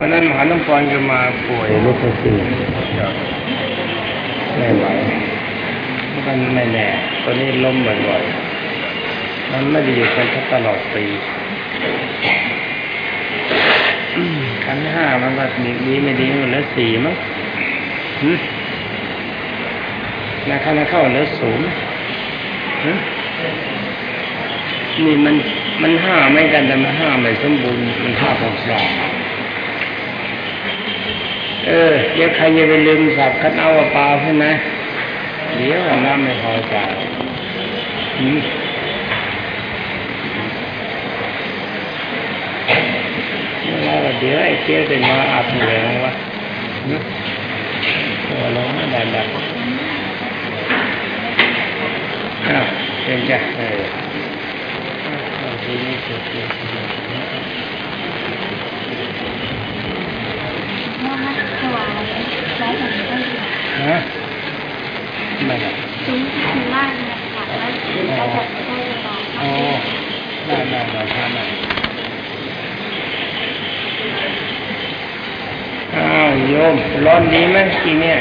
วันนั้นมหาน้ำพรจะมาป่วยลูกตีไม่ไหวมันไม่แน่ตอนนี้ล้มบ่อยๆมันไม่ได้อยู่กันตลอดปีขันห้ามันก็มีดีไม่ดีมันเหลือสี่มั้งนะขันเข้าเหลือศูนย์นี่มันมันห้าไม่กันแต่มันห้าไม่สมบูรณ์มันห้าหกสอง เออเดี๋ยวใครจะไปลืมสับคันเอาปลาใช่ไหมเดี๋ยวน้ำไม่พอจ่ายแล้วเดี๋ยวไอ้เจ๊เป็นมาอาบเหลืองวะตัวลงไม่ได้แบบอ้าวเป็นจ้ะเออทีนี้สุดที่ ฮะไม่ได้ซุ้มคุณล่างเนี่ยค่ะแล้วเขาบก็รอโอ้ได้ได้ได้ได้ได้อ้าวโยมร้อนดีไหมทีเนี้ย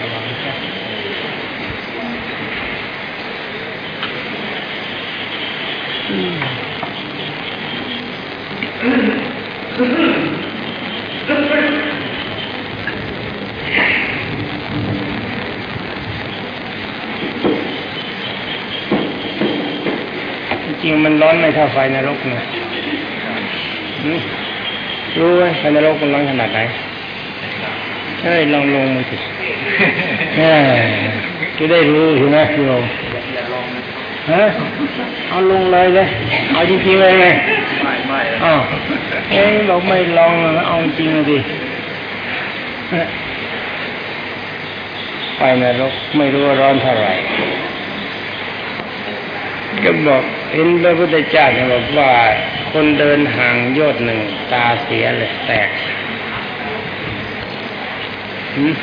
ระวังจ้ะอืมจริงๆมันร้ อนไม่เท่าไฟนรกนะอืมรู้ไหมไฟนรกมันร้อนขนาดไหนเฮ้ยลองลงมือสิเฮ้ยจะได้รู้ใช่ไหมโยมฮะเอาลงเลยเลยเอาจริงๆเลยไงไม่ไม่อ้าวเอ้ยบอกไม่ลองเอาจริงเลยดิไฟนรกไม่รู้ว่าร้อนเท่าไหร่ ก็บอกเห็นพระพุทธเจ้าเนี่ยบอกว่า คนเดินห่างยชน์หนึ่งตาเสียเลยแตกหืม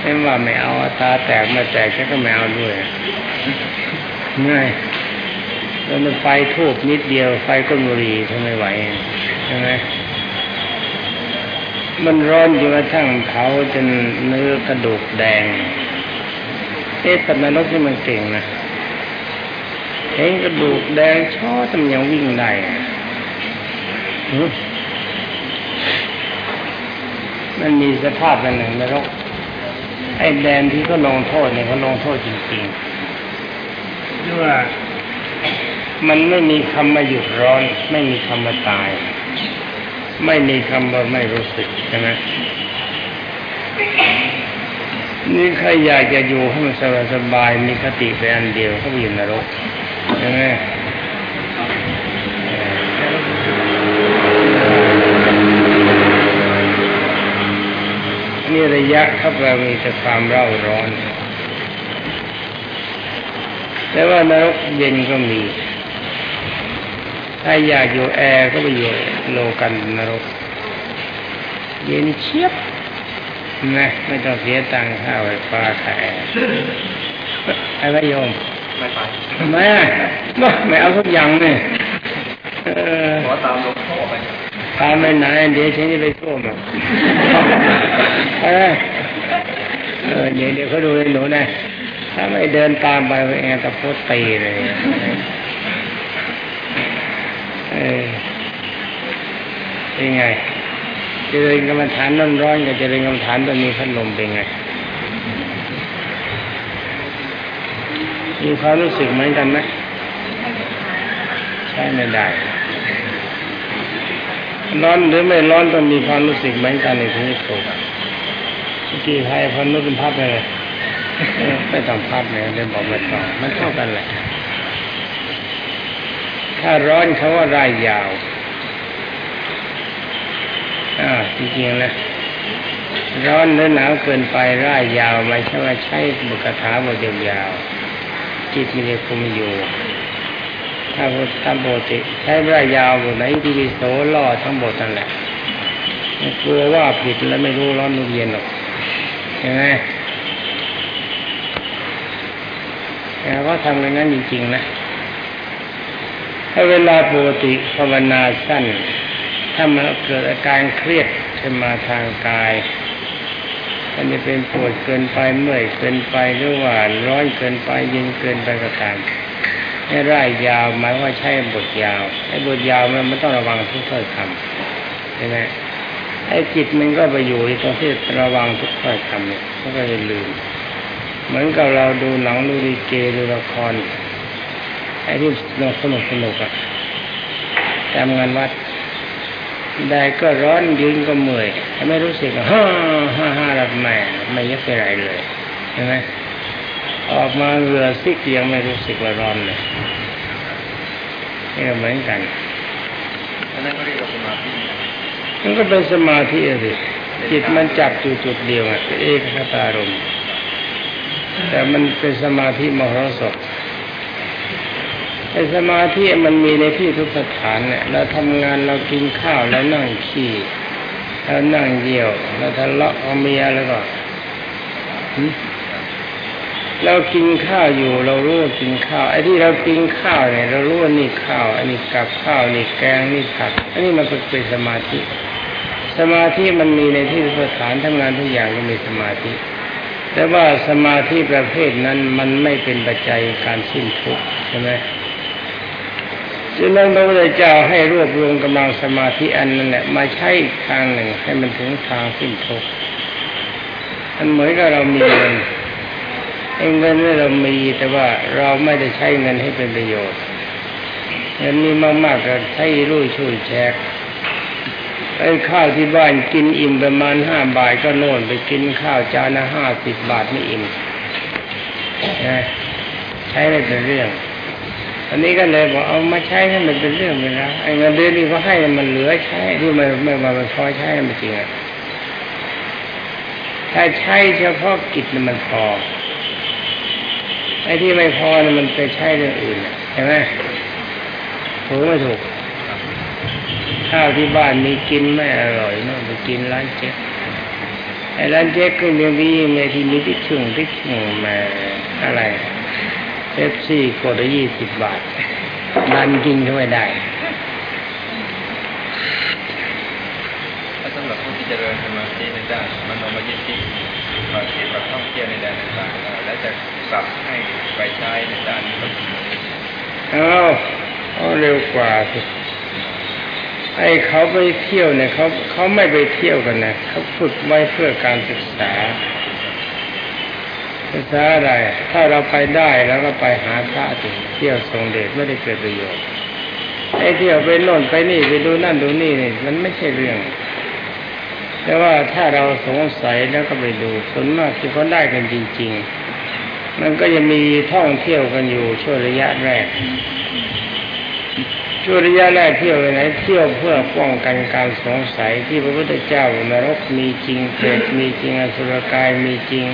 ไม่ว่าไม่เอาตาแตกมาแตกฉันก็ไม่เอาด้วยง่ายแล้วมันไฟทูบนิดเดียวไฟก้นบุหรี่ทำไมไหวใช่ไหมมันร้อนจนกระทั่งเผาจนเนื้อกระดูกแดงเอ๊ะแต่นรกที่มันเก่งนะ เห็นกระดูกแดงช่อทำยังวิ่งได้มันมีสภาพเป็นหนึ่งนรกไอ้แดนที่เขาลงโทษเนี่ยเขาลงโทษจริงๆด้วยมันไม่มีคำมาหยุดร้อน ไม่มีคำมาตาย ไม่มีคำว่าไม่รู้สึกใช่ไหมนี่ใครอยากจะอยู่ให้มันสบายสบายมีคติไปอันเดียวเขาไปอยู่นรก ช่ไหมนี่ระยะเข้าไปมีแต่ความเร่าร้อน แต่ว่านรกเย็นก็มี ถ้าอยากอยู่แอร์ก็ไปอยู่โลกันนรก เย็นเชียบนะไม่ต้องเสียตังค่าไฟฟ้าค่าแอร์ไอ้พรโยม ไม่ไปทำไมอะบ่ไม่เอาทุกอย่างเนี่ยเออขอตามหลวงพ่อไปตามไปไหนเดี๋ยวฉันจะไปช่วมอะเออเออเดี๋ยวเดี๋ยวเขาดูเลยหนูนะถ้าไม่เดินตามไปเองตะโพดตีเลยเออเป็นไงเจริญกรรมฐานร้อนร้อนๆกับเจริญกรรมฐานตอนมีพัดลมเป็นไง มีความรู้สึกเหมือนกันไหมใช่ไม่ได้ ร้อนหรือไม่ร้อนต้องมีความรู้สึกเหมือนกันในที่นี้ถูกเมื่อกี้ใครพันนุเป็นพับเลยไม่ต้องพับเลยเดี๋ยวบอกไม่ต้องมันเท่ากันแหละ ถ้าร้อนเขาว่าร่ายยาวอ่าจริงๆนะร้อนหรือหนาวเกินไปร่ายยาวไม่ใช่ว่าใช้บุกถาบทยาว จิตมีคุมอยู่ถ้าบทตามปกติใช้ร่ายยาวบทไหนที่มีโสล่อทั้งหมดนั่นแหละไม่กลัวว่าผิดแล้วไม่รู้ร้อนรู้เย็นหรอกใช่ไหมแต่ว่าทำอย่างนั้นจริงๆนะถ้าเวลาปกติภาวนาสั้น ถ้ามันเกิดอาการเครียดขึ้นมาทางกาย อันนี้เป็นปวดเกินไปเมื่อยเกินไปหรือว่าร้อนเกินไปเย็นเกินไปก็ตามให้ร่ายยาวหมายว่าใช้บทยาวไอ้บทยาวมันมันต้องระวังทุกถ้อยคำใช่ไหมไอ้จิตมันก็ไปอยู่ตรงที่ระวังทุกถ้อยคำเนี่ยมันก็เลยลืม เหมือนกับเราดูหนังดูดีเกดูละครไอ้ที่สนุกสนุกอะทำงานวัด ได้ก็ร้อนยืนก็เมื่อยไม่รู้สึกฮ่าฮ่าฮ่ารับแม่ไม่ยักไปไรเลยใช่ไหมออกมาเรือซิกยังไม่รู้สึกว่าร้อนเลยนี่เหมือนกันอันนั้นก็เรียกว่าสมาธิมันก็เป็นสมาธิสิจิตมันจับอยู่จุดเดียวอะเอกคตารมณ์แต่มันเป็นสมาธิมหรสพ ไอ้สมาธิมันมีในที่ทุกสถานเนี่ยเราทำงานเรากินข้าวแล้วนั่งขี้แล้วนั่งเยี่ยวแล้วทะเลาะกับเมียแล้วก็เรากินข้าวอยู่ เรารู้ว่ากินข้าวไอ้ที่เรากินข้าวเนี่ย เรารู้ว่านี่ข้าวอันนี้กับข้าวนี่แกงนี่ผักอันนี้มันเป็นสมาธิ สมาธิมันมีในที่ทุกสถานทำงานทุกอย่างก็มีสมาธิ แต่ว่าสมาธิประเภทนั้นมันไม่เป็นปัจจัยการสิ้นทุกข์ใช่ไหม จึงนั้นพระพุทธเจ้าให้รวบรวมกำลังสมาธิอันนั้นแหละมาใช้อีกทางหนึ่งให้มันถึงทางสิ้นทุกข์มันเหมือนกับเรามีเงินเงินนี่เรามีแต่ว่าเราไม่ได้ใช้เงินให้เป็นประโยชน์เงินมีมากๆก็ใช้รุ่ยช่วยแจกไอ้ข้าวที่บ้านกินอิ่มประมาณห้าบาทก็โน่นไปกินข้าวจานละห้าสิบบาทไม่อิ่มใช้ไม่เป็นเรื่อง อันนี้ก็เลยบอกเอามาใช้ให้มันเป็นเรื่องไปแล้วไอ้เงินเดือนนี่เขาให้มันเหลือใช้ที่มันไม่มามันพอใช้มันจริงอะถ้าใช้เฉพาะกิจมันพอไอ้ที่ไม่พอน่ะมันไปใช้เรื่องอื่นน่ะใช่ไหมถูกไม่ถูกข้าวที่บ้านมีกินไม่อร่อยเนาะไปกินร้านเจ๊กไอ้ร้านเจ๊กก็ยังมีเมที่มีที่ชึ่งที่ชึ่งมาอะไร เอฟซีกดละยี่สิบบาทดันกินก็ไม่ได้ถ้าสำหรับผู้ที่เจริญสมาธิในด้านมโนมยิทธิมาเกี่ยวกับท่องเที่ยวในแดนต่างๆและจะปรับให้ไปใช้ในด้านนี้ก็เอาเอาเร็วกว่าสิไอ้เขาไปเที่ยวเนี่ยเขาเขาไม่ไปเที่ยวกันนะเขาฝึกไว้เพื่อการศึกษา ศึกษาอะไร ถ้าเราไปได้แล้วก็ไปหาพระถึงเที่ยวทรงเดชไม่ได้เกิดประโยชน์ไอ้เที่ยวไปโน่นไปนี่ไปดูนั่นดูนี่นี่มันไม่ใช่เรื่อง แต่ว่าถ้าเราสงสัยแล้วก็ไปดูส่วนมากที่เขาได้กันจริง ๆ มันก็จะมีท่องเที่ยวกันอยู่ช่วงระยะแรกช่วงระยะแรกเที่ยวไปไหนเที่ยวเพื่อป้องกันการสงสัยที่พระพุทธเจ้านรกมีจริงเปรตมีจริงอสุรกายมีจริง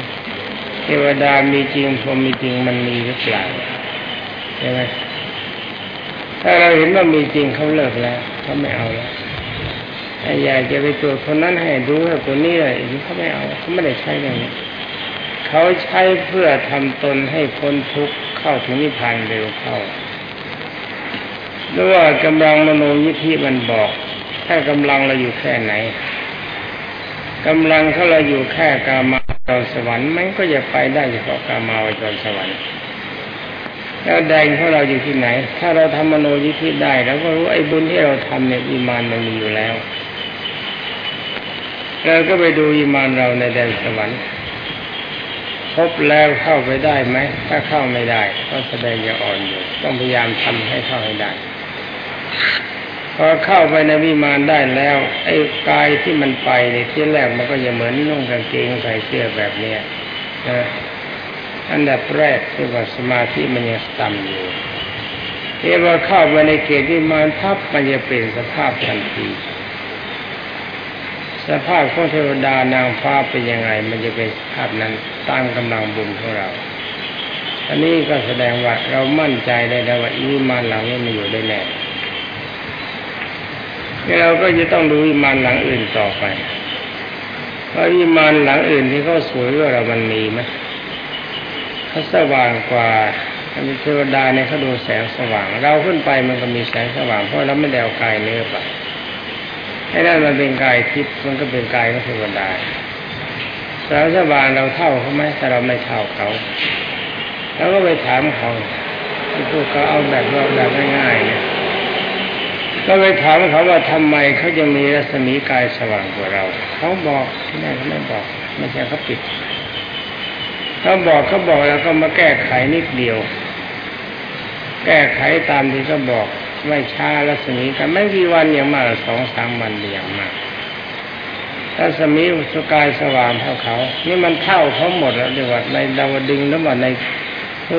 เทวดามีจริงพรหมมีจริงมันมีหรือเปล่าใช่ไหมถ้าเราเห็นว่ามีจริงเขาเลิกแล้วเขาไม่เอาแล้วไอ้อยากจะไปตรวจคนนั้นให้ดูให้คนนี้เลยเขาไม่เอาเขาไม่ได้ใช้อย่างนี้เขาใช้เพื่อทำตนให้พ้นทุกข์เข้าถึงนิพพานเร็วเข้าหรือว่ากำลังมโนยิทธิมันบอก ถ้ากำลังเราอยู่แค่ไหนกำลังเขาเราอยู่แค่กามา จรสวรรค์มันก็จะไปได้เฉพาะกามาวจรสวรรค์ แล้วแดงของเราอยู่ที่ไหน ถ้าเราทำมโนยิทธิได้เราก็รู้ไอ้บุญที่เราทำเนี่ยอิมานมันมีอยู่แล้วเราก็ไปดูอิมานเราในแดนสวรรค์พบแล้วเข้าไปได้ไหม ถ้าเข้าไม่ได้ ก็แสดงยังอ่อนอยู่ ต้องพยายามทำให้เข้าให้ได้ พอเข้าไปในวิมานได้แล้วไอ้กายที่มันไปในที่แรกมันก็จะเหมือนนุ่งกางเกงใส่เสื้อแบบเนี้ยนะอันดับแรกที่ว่าสมาธิมันยังต่ำอยู่เอพอเข้าไปในเกตวิมานทับมันจะเปลี่ยนสภาพทันที สภาพของเทวดานางฟ้าเป็นยังไง มันจะเป็นสภาพนั้นตามกำลังบุญของเราอันนี้ก็แสดงว่าเรามั่นใจได้แล้วว่าอิมานเหล่านี้มันอยู่ได้แน่ เราก็จะต้องดูวิมานหลังอื่นต่อไปว่าวิมานหลังอื่นที่เขาสวยกว่าเรามันมีไหมเขาสว่างกว่าถ้าเป็นเทวดาเนี่ยเขาดูแสงสว่าง เราขึ้นไปมันก็มีแสงสว่าง เพราะเราไม่ได้เอากายเนื้อไปไอ้นั่นมันเป็นกายทิพย์มันก็เป็นกายของเทวดาแสงสว่างเราเท่าเขาไหมแต่เราไม่เท่าเขาแล้วก็ไปถามเขาที่พวกเขาเอาแบบว่าแบบง่ายๆเนี่ย ก็ไปถามเขาว่าทำไมเขาจะมีรัศมีกายสว่างกว่าเรา เขาบอกที่นั่นเขาไม่บอกไม่ใช่เขาปิดเขาบอกเขาบอกแล้วก็มาแก้ไขนิดเดียว แก้ไขตามที่เขาบอกไม่ช้ารัศมีกันไม่กี่วันอย่างมากสองสามวันเดียวมากรัศมีสกายสว่างเท่าเขา นี่มันเท่าเขาหมดแล้วเดี๋ยวในดาวดึงหรือว่าใน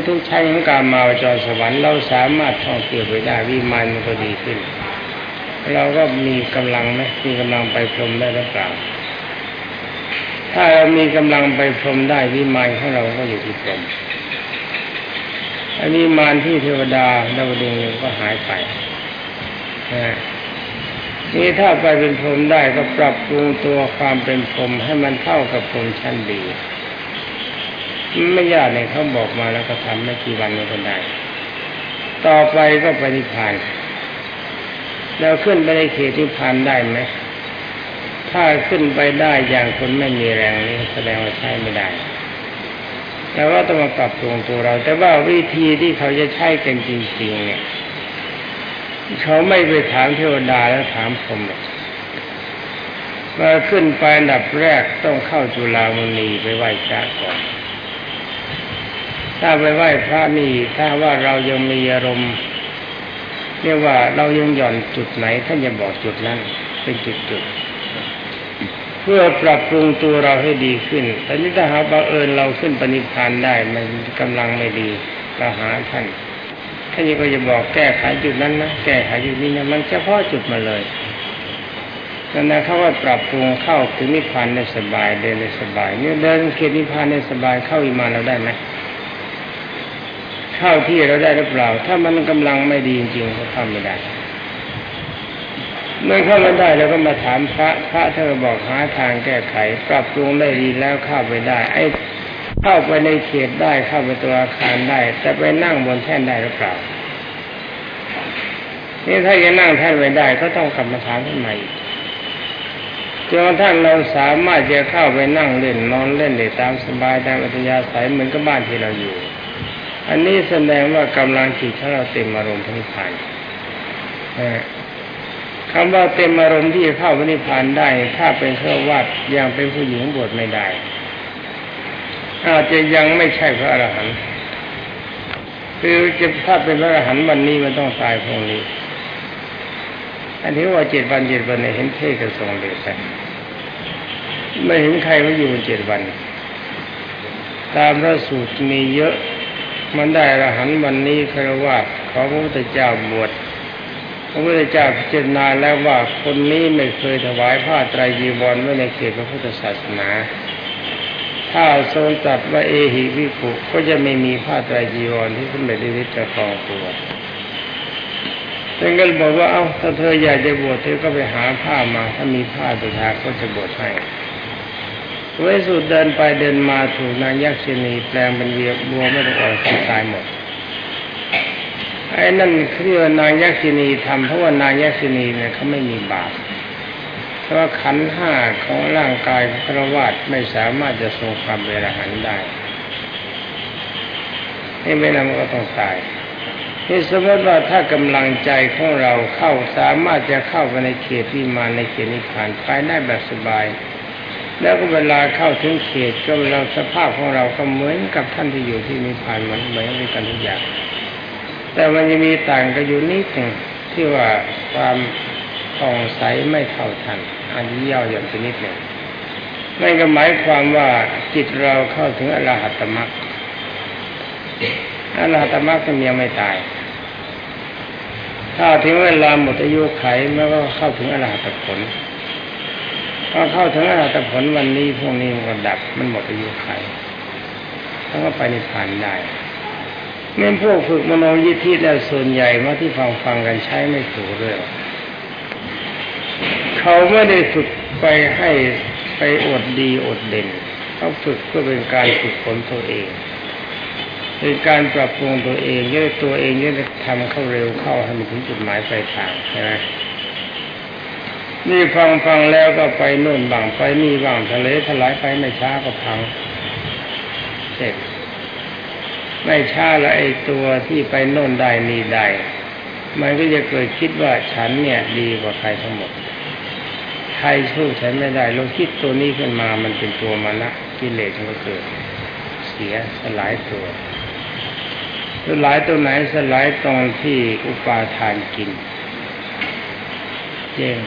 ทุกๆชั้นของการมาจรสวรรค์เราสามารถท่องเที่ยวไปได้วิมานมันก็ดีขึ้น เราก็มีกำลังไหมมีกำลังไปพรมได้หรือเปล่า ถ้าเรามีกำลังไปพรมได้วิมานของเราก็อยู่ที่พรมอันนี้มารที่เทวดาดาวดึงก็หายไปนี่ถ้าไปเป็นพรมได้ก็ปรับปรุงตัวความเป็นพรมให้มันเท่ากับพรมชั้นดี ไม่ยากเลยเขาบอกมาแล้วก็ทำไม่กี่วันก็ได้ ต่อไปก็ไปนิพพาน แล้วขึ้นไปในเขตนิพพานได้ไหมถ้าขึ้นไปได้อย่างคนไม่มีแรงนี้แสดงว่าใช้ไม่ได้แล้วก็ต้องมาปรับปรุงตัวเรา แต่ว่าวิธีที่เขาจะใช้กันจริงๆเนี่ยเขาไม่ไปถามเทวดาแล้วถามพรหมหรอกมาขึ้นไปอันดับแรกต้องเข้าจุฬามณีไปไหว้พระก่อน ถ้าไปไหว้พระนี่ถ้าว่าเรายังมีอารมณ์ เรียกว่าเรายังหย่อนจุดไหนท่านจะบอกจุดนั้นเป็นจุดๆเพื่อปรับปรุงตัวเราให้ดีขึ้นแต่นี่ถ้าหาบังเอิญเราขึ้นปณิพานได้มันกำลังไม่ดีเราหาท่านท่านก็จะบอกแก้ไขจุดนั้นนะแก้ไขจุดนี้นะมันเฉพาะจุดมาเลยนั่นนะเขาว่าปรับปรุงเข้าถึงนิพพานได้สบายเดินได้สบายเนี่ยเดินเขตนิพพานได้สบายเข้าอิมานเราได้ไหม เข้าที่เราได้หรือเปล่า ถ้ามันกำลังไม่ดีจริงๆก็เข้าไม่ได้เมื่อเข้ามาได้เราก็มาถามพระพระท่านบอกหาทางแก้ไข ปรับปรุงได้ดีแล้วเข้าไปได้ ไอ้เข้าไปในเขตได้เข้าไปตัวอาคารได้แต่ไปนั่งบนแท่นได้หรือเปล่านี่ถ้าจะนั่งแท่นไม่ได้ก็ต้องกลับมาถามท่านใหม่จนกระทั่งเราสามารถจะเข้าไปนั่งเล่นนอนเล่นได้ตามสบายตามอัธยาศัยเหมือนกับบ้านที่เราอยู่ อันนี้แสดงว่ากำลังจิตของเราเต็มอารมณ์พระนิพพานคำว่าเต็มอารมณ์ที่เข้าพระนิพพานได้ ถ้าเป็นเครื่องวัดยังเป็นผู้หญิงบวชไม่ได้ อาจจะยังไม่ใช่พระอรหันต์คือจะถ้าเป็นพระอรหันต์วันนี้มันต้องตายพรุ่งนี้ อันนี้ว่าเจ็ดวันเจ็ดวันเนี่ยเห็นเทศกระทรงเดชไปไม่เห็นใครมาอยู่เจ็ดวัน ตามพระสูตรมีเยอะ มันได้อรหันต์วันนี้คารวะขอพระพุทธเจ้าบวชพระพุทธเจ้าพิจารณาแล้วว่าคนนี้ไม่เคยถวายผ้าไตรจีวรไว้ในเขตพระพุทธศาสนา ถ้าทรงตรัสว่าเอหิวิภุก็จะไม่มีผ้าไตรจีวรที่สมเด็จฤทธิ์จะครองตัวท่านก็บอกว่าเอ้าถ้าเธออยากจะบวชเธอก็ไปหาผ้ามา ถ้ามีผ้าตุทาก็จะบวชให้ เวสุดเดินไปเดินมาถูกนางยักษินีแปลงเป็นเวียบัวไม่ต้องออกตายหมดไอ้นั่นคือนางยักษินีทำเพราะว่านางยักษินีเนี่ยเขาไม่มีบาปเพราะขันห้าของร่างกายพระวาดไม่สามารถจะทรงความเวรหันได้นี่ไม่นำก็ต้องตายนี่สมมติว่าถ้ากำลังใจของเราเข้าสามารถจะเข้าไปในเขตที่มาในเขตนิพพานไปได้แบบสบาย แล้วก็เวลาเข้าถึงเขตก็เราสภาพของเราก็เหมือนกับท่านที่อยู่ที่นิพพานมันเหมือนกันทุกอย่างแต่มันจะมีต่างกันอยู่นิดหนึ่งที่ว่าความผ่องใสไม่เท่าทัน อันนี้ย่อหย่อนไปนิดหนึ่งนั่นก็หมายความว่าจิตเราเข้าถึงอรหัตมรรคอรหัตมรรคมันยังไม่ตาย ถ้าถึงเวลาหมดอายุไขมันก็เข้าถึงอรหัตผล พอเข้าถึงอรหัตผลวันนี้พวกนี้มันก็ดับมันหมดอายุไขแล้วก็ไปในิพพานได้เมื่อพวกฝึกมโนยิทธิแล้วส่วนใหญ่มาที่ฟังฟังกันใช้ไม่ถูกเรื่องเขาไม่ได้ฝึกไปให้ไปอดดีอดเด่นเขาฝึกเพื่อเป็นการฝึกฝนตัวเองเป็นการปรับปรุงตัวเองจะได้ตัวเองจะได้ทำเข้าเร็วเข้าให้มันถึงจุดหมายปลายทางใช่ไหม นี่ฟังฟังแล้วก็ไปโน่นบ้างไปนี่บ้างทะเลถลายไปไม่ช้าก็พังเสร็จไม่ช้าแล้วไอ้ตัวที่ไปโน่นได้นี่ได้มันก็จะเกิดคิดว่าฉันเนี่ย ดีกว่าใครทั้งหมดใครสู้ฉันไม่ได้เราคิดตัวนี้ขึ้นมามันเป็นตัวมานะกิเลสมันก็เกิด เสียสลายตัวสลายตัวไหนสลายตรงที่อุปาทานกินเย่ง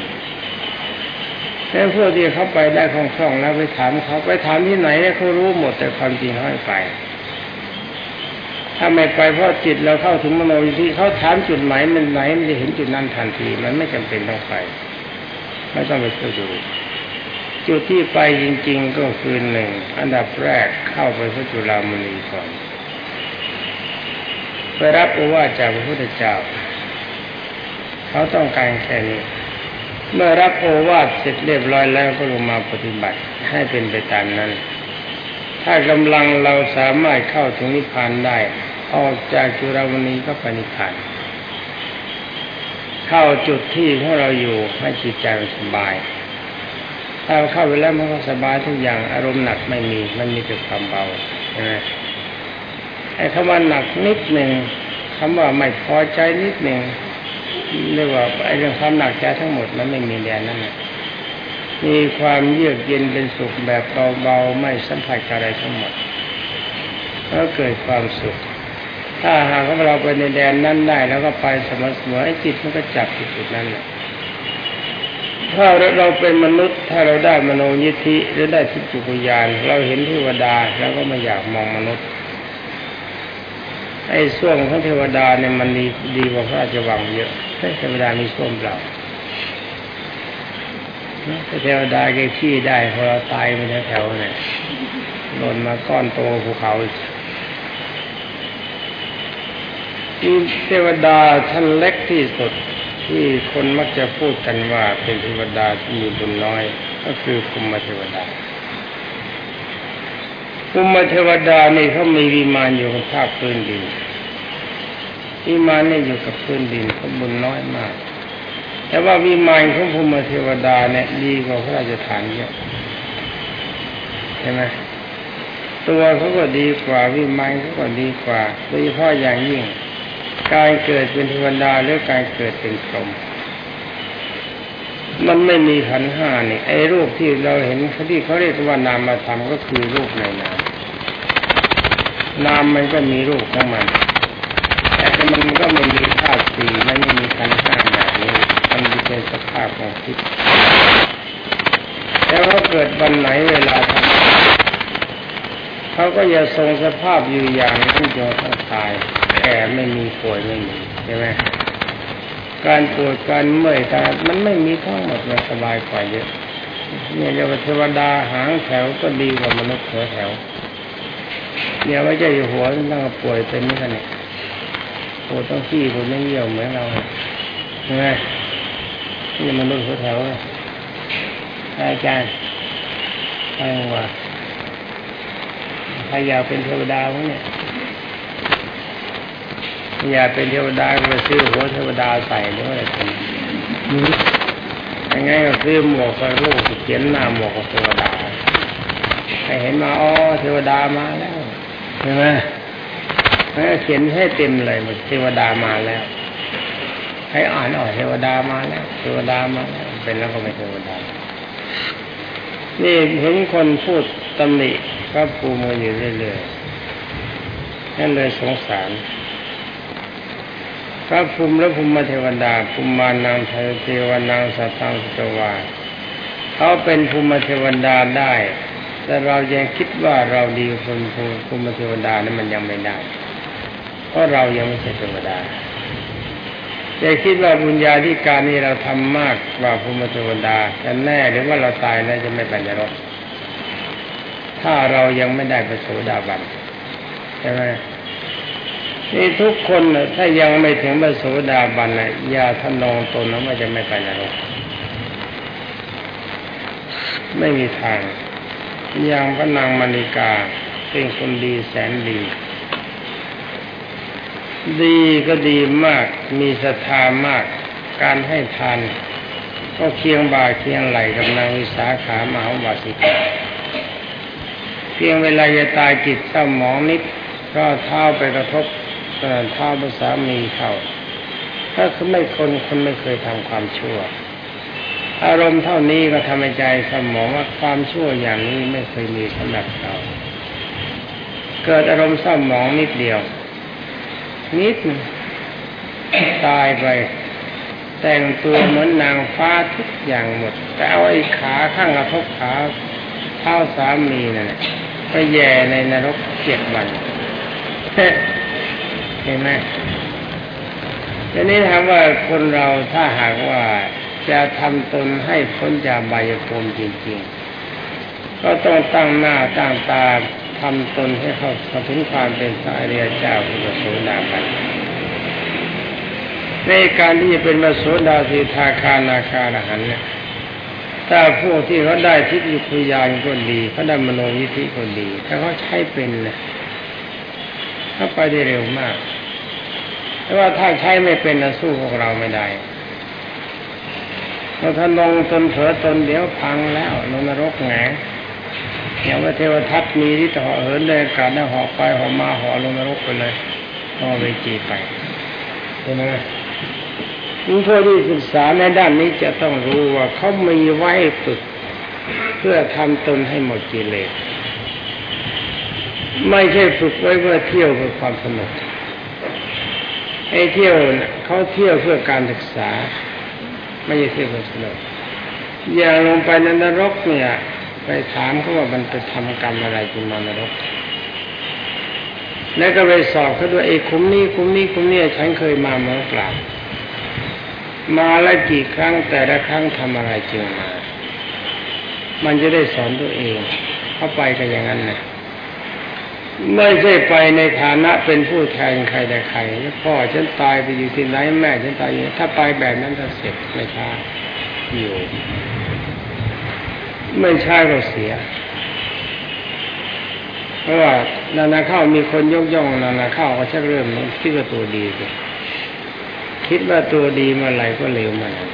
แล้วพวกที่เขาไปได้คล่องๆแล้วไปถามเขาไปถามที่ไหนเนี่ยเขารู้หมดแต่ความจริงเขาไม่ไป ถ้าไม่ไปเพราะจิตเราเข้าถึงมโนยิธิเขาถามจุดหมายมันไหนมันจะเห็นจุดนั้นทันที มันไม่จำเป็นต้องไป ไม่ต้องไปช่วยดู จุดที่ไปจริง ๆ ก็คือหนึ่งอันดับแรกเข้าไปพระจุลามณีก่อนไปรับโอวาจากพระพุทธเจ้า เขาต้องการแค่นี้ เมื่อรับโอวาทเสร็จเรียบร้อยแล้วก็ลงมาปฏิบัติให้เป็นไปตามนั้น ถ้ากำลังเราสามารถเข้าถึงนิพพานได้ ออกจากจุลามณีก็ปนิพพานเข้าจุดที่ของเราอยู่ให้จิตใจสบาย ถ้าเข้าไปแล้วมันก็สบายทุกอย่างอารมณ์หนักไม่มีมันมีแต่ความเบาใช่ไหมไอ้คำว่าหนักนิดหนึ่งคำว่าไม่พอใจนิดหนึ่ง เรียกว่าไอ้เรื่องความหนักใจทั้งหมดมันไม่มีแดนนั่นแหละมีความเยือกเย็นเป็นสุขแบบเบาๆไม่สัมผัสอะไรทั้งหมดก็เกิดความสุข ถ้าหากว่าเราไปในแดนนั้นได้ แล้วก็ไปสมอเสมอไอ้จิตมันก็จับจุดนั้นแหละถ้าเราเป็นมนุษย์ ถ้าเราได้มโนยิทธิหรือได้ทิฏฐุญาณเราเห็นเทวดาแล้วก็ไม่อยากมองมนุษย์ไอ้ส้วมของเทวดาเนี่ยมันดีดีกว่าพระราชวังเยอะ เทวดามีส้วมเปล่าเทวดาแกขี้ได้พอเราตายไปแถวๆเนี่ยหล่นมาก้อนโตภูเขาที่เทวดาท่านเล็กที่สุดที่คนมักจะพูดกันว่าเป็นเทวดาที่มีบุญน้อย ก็คือภูมิเทวดาภูมิเทวดานี่เขามีวิมานอยู่บนภาคพื้นดิน วิมานนี่อยู่กับพื้นดินเขาบุญน้อยมาก แต่ว่าวิมานของภูมิเทวดาเนี่ยดีกว่าพระราชฐานเยอะใช่ไหมตัวเขาก็ดีกว่าวิมานเขาก็ดีกว่าโดยเฉพาะอย่างยิ่ง การเกิดเป็นเทวดาหรือการเกิดเป็นพรหมมันไม่มีขันห้านี่ไอ้รูปที่เราเห็นที่เขาเรียกว่านามธรรมก็คือรูปในนามนามมันก็มีรูปของมัน มันก็ไม่มีธาตุสี่มันไม่มีขันห้าแบบนี้มันเป็นสภาพของทิพย์แล้วเขาเกิดวันไหนเวลาทำเขาก็จะทรงสภาพอยู่อย่างนั้นจนทั้งตายแก่ไม่มีป่วยไม่มีใช่ไหมการปวดการเมื่อยการมันไม่มีทั้งหมดมันสบายกว่าเยอะเนี่ยเยกว่าเทวดาหางแถวก็ดีกว่ามนุษย์หัวแถวเนี่ยว่าจะอยู่หัวต้องป่วยเป็นนี่กันเนี่ย ปวดต้องขี้ปวไม่เยี่ยวเหมือนเราใช่ไหมนี่มันุษย์หัวแถวอาจารย์ใครว่าใครอยากเป็นเทวดาวะเนี่ยอยากเป็นเทวดาก็ซื้อหัวเทวดาใส่ด้วยกันยังไงก็ซื้อหมวกกับลูกเขียนหน้าหมวกกับเทวดาให้เห็นมาอ๋อเทวดามาแล้วใช่ไหม เขียนให้เต็มเลยหมดเทวดามาแล้ว ให้อ่านอ๋อเทวดามาแล้วเทวดามาแล้วเป็นแล้วก็ไม่เทวดา นี่เห็นคนพูดตำหนิก็ปูมืออยู่เรื่อยๆนั่นเลยสงสารพระภูมิและภูมิเทวดาภูมิมานางเทวนางสัตตังสจวาเขาเป็นภูมิเทวดาได้ แต่เรายังคิดว่าเราดีคนภูมิเทวดานั้นมันยังไม่ได้ เพราะเรายังไม่ใช่เทวดาจะคิดว่าบุญญาธิการนี้เราทำมากกว่าภูมิเทวดาแต่แน่หรือว่าเราตายแล้วจะไม่ไปนรกถ้าเรายังไม่ได้ประโสดาบันใช่ไหมนี่ทุกคนถ้ายังไม่ถึงพระโสดาบันนะอย่าทนองตนนะว่าจะไม่ไปนรกไม่มีทางอย่างพระนางมณิกาเป็นคนดีแสนดี ดีก็ดีมาก มีศรัทธามาก การให้ทานก็เคียงบ่าเคียงไหลกับนางวิสาขามหาวาสิกาเพียงเวลาจะตายจิตเศร้าหมองนิดก็เท้าไปกระทบเท้าภาษามีเข้าถ้าคือไม่คนคนไม่เคยทำความชั่ว อารมณ์เท่านี้ก็ทำให้ใจสมองว่าความชั่วอย่างนี้ไม่เคยมีสำหรับเรา เกิดอารมณ์เศร้าหมองนิดเดียว นิดตายไป แต่งตัวเหมือนนางฟ้าทุกอย่างหมด แต่เอาไอ้ขาข้างกระทบขาเท้าสามีนั่นไปแย่ในนรกเจ็ดวันเห็นไหมทีนี้ถามว่าคนเราถ้าหากว่าจะทำตนให้พ้นจากบายภูมิจริง ๆ ก็ต้องตั้งหน้าตั้งตา ทำตนให้เข้าถึงความเป็นสายเรียเจ้าผู้โสดาบันในการที่จะเป็นมาโสดาสีทาคานาคาอรหันเนี่ยถ้าพวกที่เขาได้ทิฏฐิพยานก็ดีเขาได้มโนยิธิก็ดี ถ้าเขาใช้เป็นนะเขาไปได้เร็วมาก แต่ว่าถ้าใช้ไม่เป็นนะสู้พวกเราไม่ได้เราท่าลงตนเผอตนเดี๋ยวพังแล้วลงนรกแหง อย่างว่าเทวทัตมีที่ต่อเหินเลยการได้หอไปหอมาหอลงนรกไปเลยหอเวจีไปใช่ไหมผู้ที่ศึกษาในด้านนี้จะต้องรู้ว่าเขามีไว้ฝึก เพื่อทำตนให้หมดกิเลสไม่ใช่ฝึกไว้เพื่อเที่ยวเพื่อความสนุกไอ้เที่ยวเขาเที่ยวเพื่อการศึกษา ไม่ใช่เที่ยวเพื่อสนุกอย่างลงไปในนรกเนี่ย ไปถามเขาว่ามันไปทำกรรมอะไรจึงมานรกแล้วก็ไปสอบเขาด้วยไอ้คุ้มนี้คุ้มนี้คุ้มนี้ฉันเคยมาเมื่อเปล่ามาแล้วกี่ครั้งแต่ละครั้งทำอะไรจึงมา มันจะได้สอนตัวเอง เข้าไปกันอย่างนั้นนะไม่ใช่ไปในฐานะเป็นผู้แทนใครแต่ใครพ่อฉันตายไปอยู่ที่ไหนแม่ฉันตายอยู่ถ้าไปแบบนั้นจะเสร็จไม่ช้าอยู่ ไม่ใช่ก็เสีย เพราะว่านานาเข้ามีคนยกย่องนานาเข้าก็ชักเริ่มคิดว่าตัวดีเลยคิดว่าตัวดีเมื่อไหร่ก็เร็วมานั้น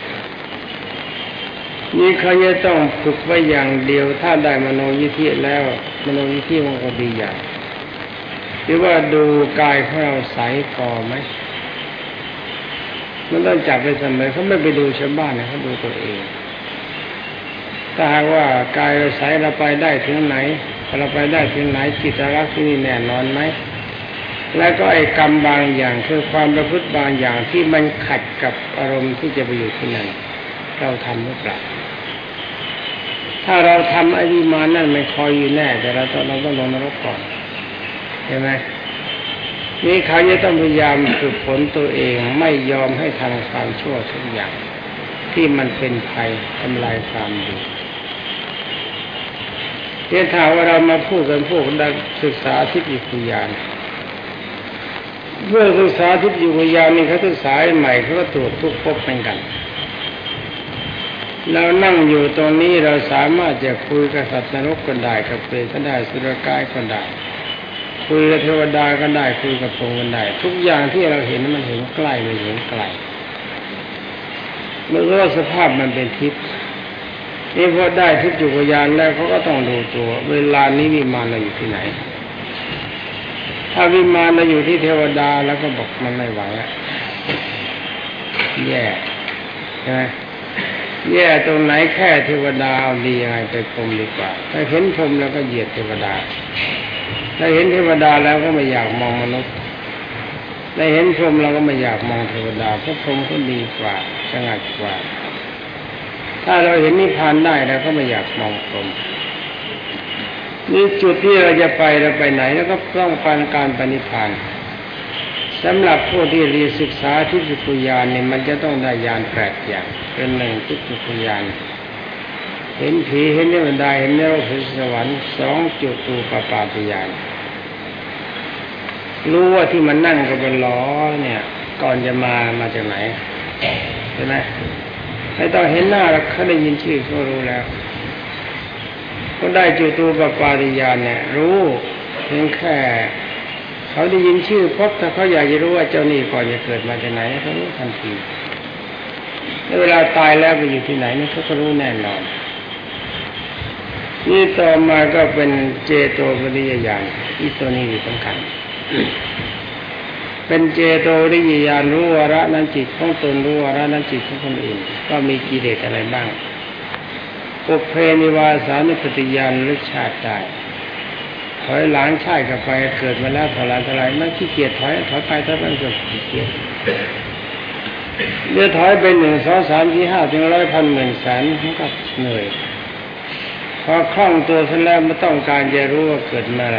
นี่เขาจะต้องฝึกไว้อย่างเดียว ถ้าได้มโนยิธิแล้ว มโนยิธิมันก็ดีอย่างหรือว่าดูกายของเราใสก่อไหมมันต้องจับไปเสมอเขาไม่ไปดูชาวบ้านนะเขาดูตัวเอง ถ้าหากว่ากายเราใสเราไปได้ถึงไหน เราไปได้ถึงไหนจิตรักที่นี่แน่นอนไหมแล้วก็ไอ้กรรมบางอย่างคือความประพฤติบางอย่างที่มันขัดกับอารมณ์ที่จะไปอยู่ที่นั่นเราทำหรือเปล่าถ้าเราทำไอ้วิมานนั่นไม่คอยอยู่แน่แต่เราต้องเราต้องลงนรกก่อนใช่ไหมนี่เขาจะต้องพยายามฝึกฝนตัวเองไม่ยอมให้ทำความชั่วทุกอย่าง ที่มันเป็นภัยทำลายความดี เที่ถาว่าเรามาพูดกันพวกนักศึกษาทิฏฐิปุญาณเพื่อศึกษาทิฏฐิวิญญาณนี่เขาศึกษาใหม่เขาก็ตรวจทุกพบเป็นกัน เรานั่งอยู่ตรงนี้เราสามารถจะคุยกับสัตว์นรกก็ได้กับเปรตก็ได้สุรกายก็ได้คุยกับเทวดาก็ได้คุยกับพรหมก็ได้ทุกอย่างที่เราเห็นมันเห็นใกล้ไม่เห็นไกลเมื่อสภาพมันเป็นทิพย์ นี่พอได้ทิพจุกยานแล้วเขาก็ต้องดูตัว เวลานี้วิมานเราอยู่ที่ไหน ถ้าวิมานเราอยู่ที่เทวดาแล้วก็บอกมันไม่ไหวอะแย่ใช่ไหมแย่ตรงไหนแค่เทวดาเอาดียังไงไปพรมดีกว่า ถ้าเห็นพรมแล้วก็เหยียดเทวดา ถ้าเห็นเทวดาแล้วก็ไม่อยากมองมนุษย์ได้เห็นพรมเราก็ไม่อยากมองเทวดาเพราะพรมก็ดีกว่าสงัดกว่า ถ้าเราเห็นนิพพานได้เราก็ไม่อยากมองพรมนี่จุดที่เราจะไปเราไปไหนแล้วก็ต้องการการปณิพานสำหรับผู้ที่เรียนศึกษาทิฏฐิปุญาณเนี่ยมันจะต้องได้ยานแปดอย่างเป็นหนึ่งทิฏฐิปุญาณเห็นผีเห็นเทวดาเห็นนรกเห็นสวรรค์สองจุดตูปปาติยานรู้ว่าที่มันนั่งกับบนล้อเนี่ย ก่อนจะมามาจากไหนใช่ไหม ไม่ต้องเห็นหน้าแล้วเขาได้ยินชื่อเขารู้แล้วก็ได้จุตูปปาริยานเนี่ย รู้เพียงแค่เขาได้ยินชื่อพบถ้าเขาอยากจะรู้ว่าเจ้านี่ก่อนจะเกิดมาจากไหนเขารู้ทันทีเวลาตายแล้วไปอยู่ที่ไหนนี่เขาก็รู้แน่นอนนี่ต่อมาก็เป็นเจโตปริยญาณอีตัวนี้สำคัญ เป็นเจโตริยญาณรู้วาระนั้นจิตของตนรู้วาระนั้นจิตของคนอื่น ก็มีกิเลสอะไรบ้างปุเพนิวาสานุปฏิญาณลึกชาติได้ถอยหลังชาติกับไปเกิดมาแล้วถลายถลายไม่ขี้เกียจถอยถอยไปถอยไปก็ขี้เกียจเดี๋ยวถอยไปหนึ่งสองสามสี่ห้าถึงร้อยพันหมื่นแสนมันก็เหนื่อยพอคล่องตัวเสร็จแล้วไม่ต้องการจะรู้ว่าเกิดเมื่อไร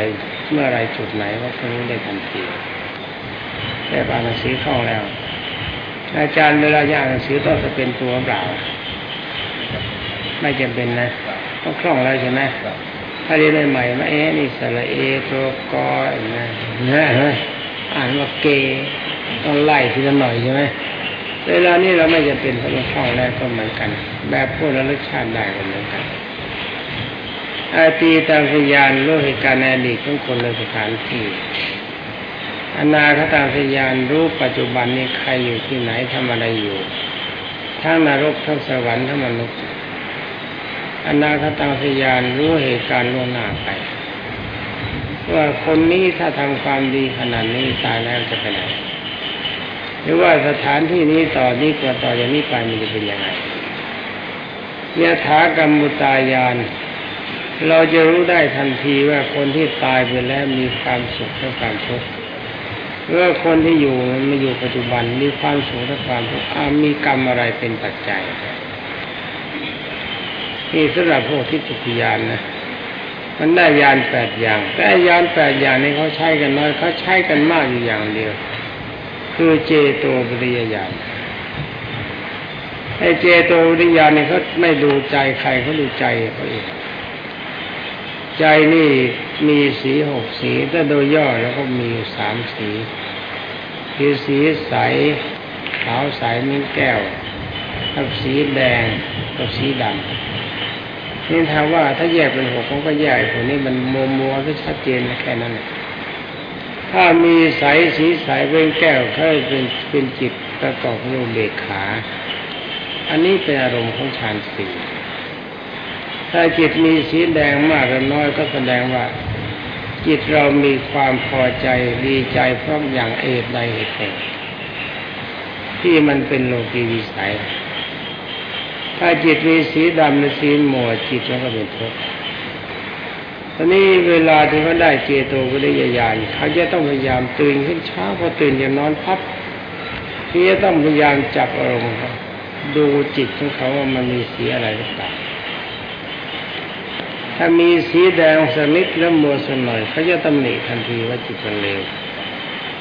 เมื่อไรจุดไหนว่าจะรู้ได้ทันที แต่อ่านหนังสือคล่องแล้ว อาจารย์เวลาอ่านหนังสือต้องจะเป็นตัวเปล่า ไม่จำเป็นนะต้องคล่องแล้วใช่ไหมถ้าเรียนใหม่มาเอ๊นี่สระเอตัวกอนะนะฮะอ่านว่าเกต้องไล่ทีละหน่อยใช่ไหมเวลานี้เราไม่จะเป็นเพราะคล่องแล้วก็เหมือนกัน แบบพวกเราลึกชาติได้ก็เหมือนกันอาตีตามพยานรู้เหตุการณ์ในอดีตของคนในสถานที่ อนาคตาพยานรู้ปัจจุบันนี้ใครอยู่ที่ไหนทำอะไรอยู่ ทั้งนรกทั้งสวรรค์ทั้งมนุษย์อนาคตังสยานรู้เหตุการณ์ล่วงหน้าไปว่าคนนี้ถ้าทำความดีขนาดนี้ตายแล้วจะไปไหนหรือว่าสถานที่นี้ต่อนี้กว่าต่ออย่างนี้ไปมันจะเป็นยังไงเนี่ยถากรรมุตายาน เราจะรู้ได้ทันทีว่าคนที่ตายไปแล้วมีความสุขและความทุกข์ หรือว่าคนที่อยู่มาอยู่ปัจจุบันมีความสุขและความทุกข์มีกรรมอะไรเป็นปัจจัยนี่สำหรับพวกทิฏฐิยานนะมันได้ยานแปดอย่าง แต่ยานแปดอย่างนี้เขาใช้กันน้อยเขาใช้กันมากอยู่อย่างเดียว คือเจโตปริยญาณไอ้เจโตปริยญาณนี่เขาไม่ดูใจใครเขาดูใจเขาเอง ใจนี่มีสีหกสีแต่โดยย่อแล้วก็มีสามสีคือสีใสขาวใสนิ้แก้วกับสีแดงกับสีดำนี่ถามว่าถ้าแยกเป็นหกผมก็แยกผลนี้มันมัวมัวก็ชัดเจนแค่นั้นถ้ามีใสสีใสเป็นแก้วเคยเป็นเป็นจิตประกอบด้วยเบกขา อันนี้เป็นอารมณ์ของฌานสี่ ถ้าจิตมีสีแดงมากหรือน้อยก็แสดงว่า จิตเรามีความพอใจดีใจเพราะอย่างเอตใดเหตุหนึ่งที่มันเป็นโลกีวิสัย ถ้าจิตมีสีดำในสีหมวจิตมันก็เป็นทุกข์ตอนนี้เวลาที่เขาได้เจโตวิริยญาณเขาจะต้องพยายามตื่นขึ้นเช้าพอตื่นจะนอนพับที่จะต้องพยายามจับอารมณ์ดูจิตของเขาว่ามันมีสีอะไรหรือเปล่า ถ้ามีสีแดงสนิทแล้วมัวสน่อยเขาจะตำหนิทันทีว่าจิตมันเลว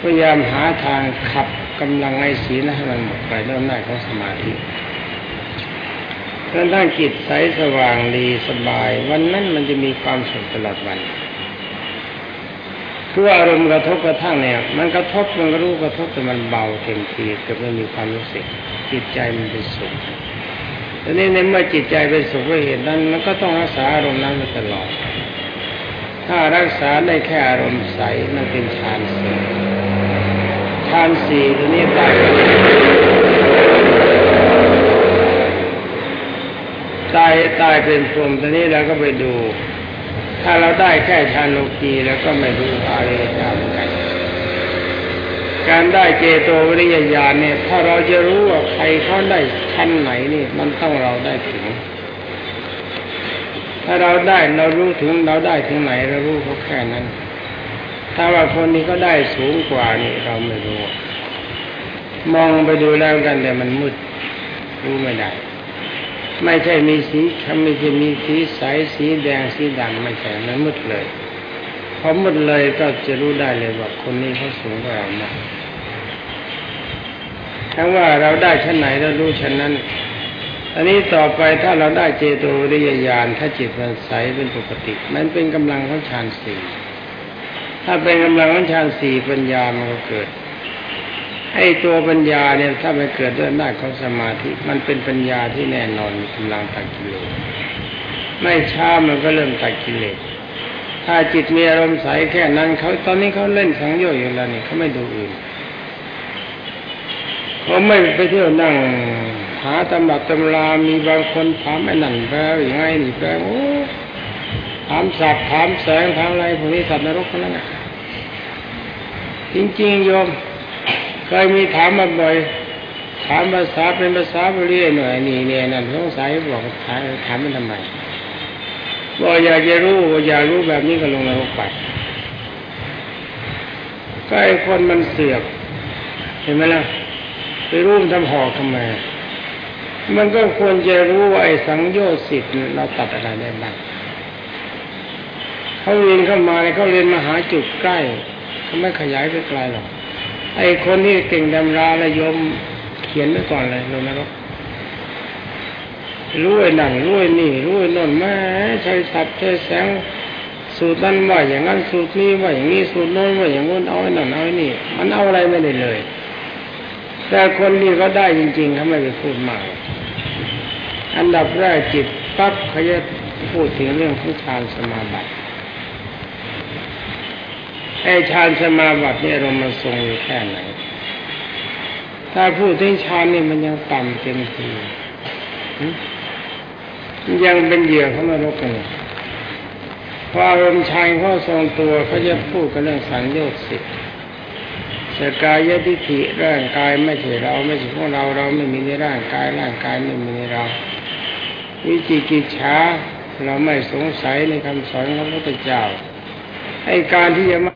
พยายามหาทางขับกำลังไอ้สีนั้นให้มันหมดไปแล้วหน้าของสมาธิถ้าตั้งจิตใสสว่างดีสบาย วันนั้นมันจะมีความสุขตลอดวันคืออารมณ์กระทบกระทั่งเนี่ย มันกระทบมันก็รู้กระทบแต่มันเบาเต็มทีแต่ไม่มีความรู้สึกจิตใจมันเป็นสุข ทีนี้ในเมื่อจิตใจเป็นสุขด้วยเหตุนั้น มันก็ต้องรักษาอารมณ์นั้นมาตลอด ถ้ารักษาได้แค่อารมณ์ใสมันเป็นฌานสี่ฌานสี่ตัวนี้ตายตายตายเป็นพรหมตอนนี้เราก็ไปดู ถ้าเราได้แค่ชานุกีแล้วก็ไม่รู้อะไรจะเหมือนกัน การได้เจโตวิริยญาณเนี่ย ถ้าเราจะรู้ว่าใครเขาได้ชั้นไหนนี่มันต้องเราได้ถึง ถ้าเราได้เรารู้ถึงเราได้ถึงไหนเรารู้เขาแค่นั้น ถ้าว่าคนนี้ก็ได้สูงกว่านี่เราไม่รู้ มองไปดูแล้วกันแต่มันมืดรู้ไม่ได้ ไม่ใช่มีสีคำไม่ใช่มีสีใสสีแดงสีดำไม่ใช่มันมืดเลย พอมืดเลยก็จะรู้ได้เลยว่าคนนี้เขาสูงกว่าเรามากทั้งว่าเราได้ชั้นไหนเรารู้ชั้นนั้น อันนี้ต่อไปถ้าเราได้เจโตวิยญาณถ้าจิตมันใสเป็นปกติ มันเป็นกำลังของฌานสี่ถ้าเป็นกำลังของฌานสี่ปัญญามันก็เกิดไอ้ตัวปัญญาเนี่ยถ้ามันเกิดด้วยอำนาจของสมาธิ มันเป็นปัญญาที่แน่นอนมีกำลังตัดกิเลสไม่ช้ามันก็เริ่มตัดกิเลส ถ้าจิตมีอารมณ์ใสแค่นั้นเขาตอนนี้เขาเล่นสังโยชน์อยู่แล้วนี่เขาไม่ดูอื่นเขาไม่ไปเที่ยวนั่ง หาตำรับตำรามีบางคนถามไอ้นั่นแปลว่าอย่างไงนี่แปลโอ้ถามสัตว์ถามแสงถามอะไรพวกนี้สัตว์นรกทั้งนั้นน่ะจริงๆโยมเคยมีถามมาบ่อยถามภาษาเป็นภาษาบาลีหน่อยนี่เนี่ยนั่นสงสัยบอกถามถามมันทำไม บอกอยากจะรู้อยากรู้แบบนี้ก็ลงนรกไปก็ไอ้คนมันเสือกเห็นไหมล่ะไปรู้มทำหอกทำไม มันก็ควรจะรู้ว่าไอ้สังโยชน์สิทธิ์เราตัดอะไรได้บ้างเขาเรียนเข้ามาเนี่ยเขาเรียนมาหาจุดใกล้เขาไม่ขยายไปไกลหรอกไอ้คนที่เก่งดำราและยมเขียนไว้ก่อนเลยลงนรก รู้ไอ้นั่นรู้ไอ้นี่รู้ไอ้นนแม่ใช้สัตว์ใช้แสงสูตรนั้นว่าอย่างนั้นสูตรนี้ว่าอย่างนี้สูตรโน้นว่าอย่างงู้นเอาไอ้นั่นเอาไอ้นี่ มันเอาอะไรไม่ได้เลย แต่คนนี้ก็ได้จริงๆเขาไม่ไปพูดมากอันดับแรกจิตปั๊บเขาจะพูดถึงเรื่องของฌานสมาบัติไอ้ฌานสมาบัติเนี่ยเรามาทรงอยู่แค่ไหน ถ้าพูดถึงฌานนี่มันยังต่ำเต็มที ยังเป็นเหยื่อของนรกกันอยู่พออารมณ์ฌานเขาทรงตัวเขาจะพูดกันเรื่องสังโยชน์สิบสกายทิฏฐิร่างกายไม่ใช่เราไม่ใช่ของเราเราไม่มีในร่างกายร่างกายไม่มีในเรา วิจิกิจฉาเราไม่สงสัยในคำสอนของพระพุทธเจ้าไอ้การที่จะมา